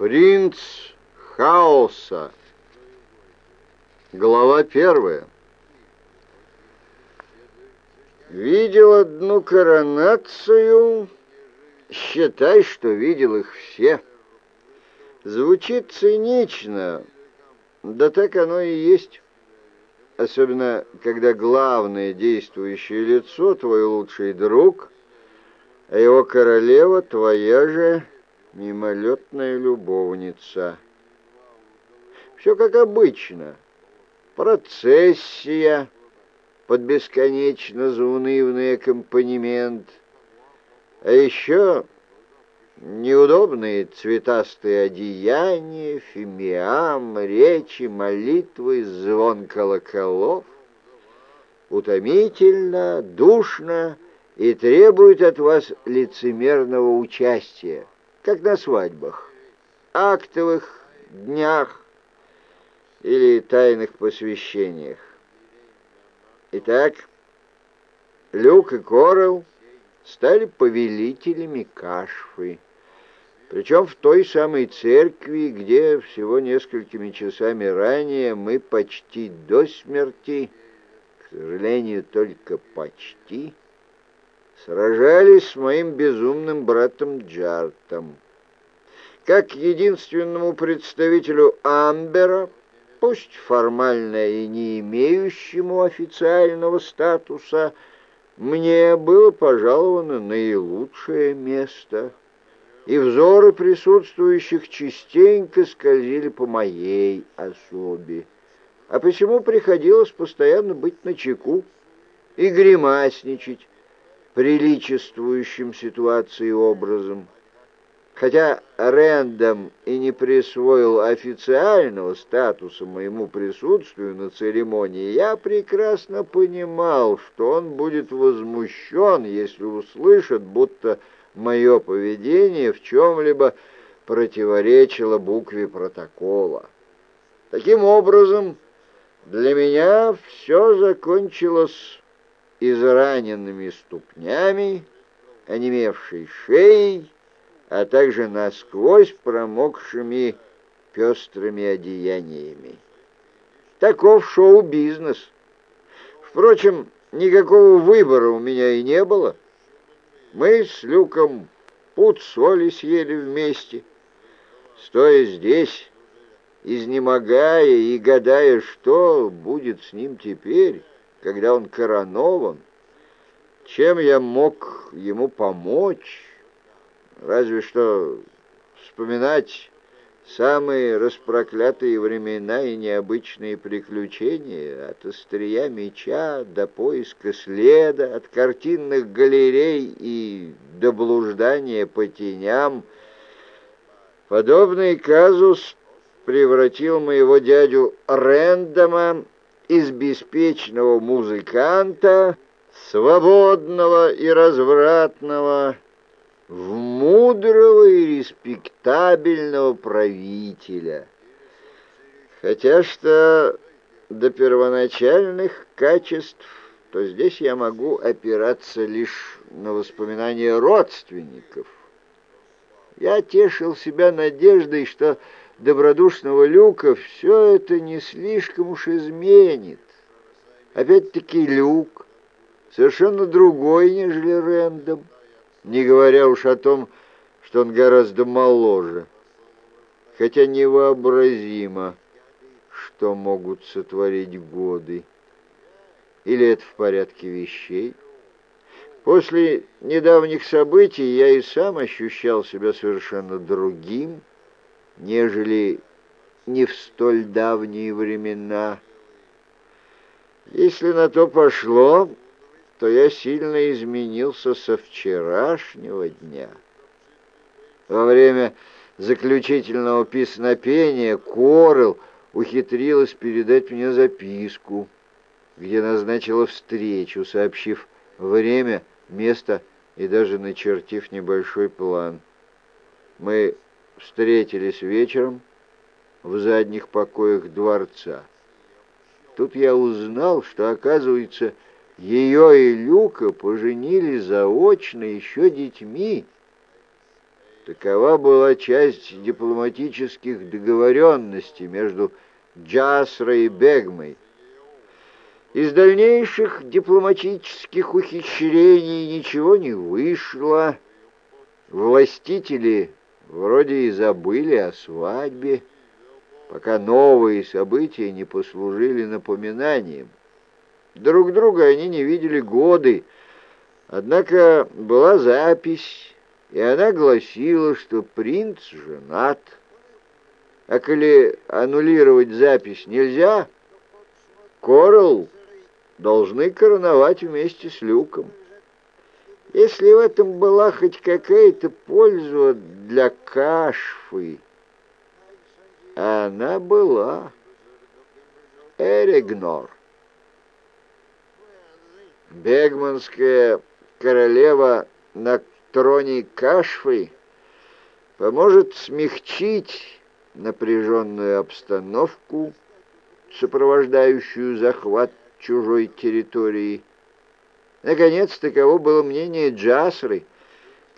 Принц хаоса. Глава первая. Видел одну коронацию, считай, что видел их все. Звучит цинично, да так оно и есть. Особенно, когда главное действующее лицо твой лучший друг, а его королева твоя же мимолетная любовница. Все как обычно. Процессия под бесконечно заунывный аккомпанемент. А еще неудобные цветастые одеяния, фимиам, речи, молитвы, звон колоколов. Утомительно, душно и требует от вас лицемерного участия как на свадьбах, актовых днях или тайных посвящениях. Итак, Люк и Корел стали повелителями Кашфы, причем в той самой церкви, где всего несколькими часами ранее мы почти до смерти, к сожалению, только почти, сражались с моим безумным братом Джартом. Как единственному представителю Амбера, пусть формально и не имеющему официального статуса, мне было пожаловано наилучшее место, и взоры присутствующих частенько скользили по моей особе, а почему приходилось постоянно быть начеку и гримасничать, приличествующим ситуации образом. Хотя Рэндом и не присвоил официального статуса моему присутствию на церемонии, я прекрасно понимал, что он будет возмущен, если услышит, будто мое поведение в чем-либо противоречило букве протокола. Таким образом, для меня все закончилось израненными ступнями, онемевшей шеей, а также насквозь промокшими пестрыми одеяниями. Таков шоу-бизнес. Впрочем, никакого выбора у меня и не было. Мы с Люком пуд соли съели вместе. Стоя здесь, изнемогая и гадая, что будет с ним теперь, когда он коронован, чем я мог ему помочь? Разве что вспоминать самые распроклятые времена и необычные приключения, от острия меча до поиска следа, от картинных галерей и до блуждания по теням. Подобный казус превратил моего дядю Рэндома из беспечного музыканта, свободного и развратного, в мудрого и респектабельного правителя. Хотя что до первоначальных качеств, то здесь я могу опираться лишь на воспоминания родственников. Я тешил себя надеждой, что добродушного Люка все это не слишком уж изменит. Опять-таки Люк совершенно другой, нежели Рэндом, не говоря уж о том, что он гораздо моложе. Хотя невообразимо, что могут сотворить годы. Или это в порядке вещей? После недавних событий я и сам ощущал себя совершенно другим, нежели не в столь давние времена. Если на то пошло, то я сильно изменился со вчерашнего дня. Во время заключительного песнопения Корел ухитрилась передать мне записку, где назначила встречу, сообщив время, место и даже начертив небольшой план. Мы встретились вечером в задних покоях дворца. Тут я узнал, что, оказывается, ее и Люка поженили заочно еще детьми. Такова была часть дипломатических договоренностей между Джасрой и Бегмой. Из дальнейших дипломатических ухищрений ничего не вышло. Властители вроде и забыли о свадьбе, пока новые события не послужили напоминанием. Друг друга они не видели годы, однако была запись, и она гласила, что принц женат. А коли аннулировать запись нельзя, Коралл должны короновать вместе с Люком. Если в этом была хоть какая-то польза для Кашфы, она была Эригнор. Бегманская королева на троне Кашфы поможет смягчить напряженную обстановку, сопровождающую захват чужой территории. Наконец, таково было мнение Джасры,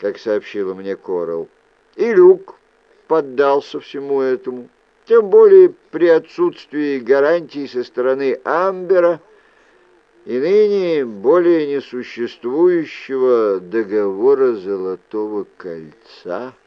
как сообщила мне Корал. И Люк поддался всему этому, тем более при отсутствии гарантий со стороны Амбера и ныне более несуществующего договора Золотого Кольца —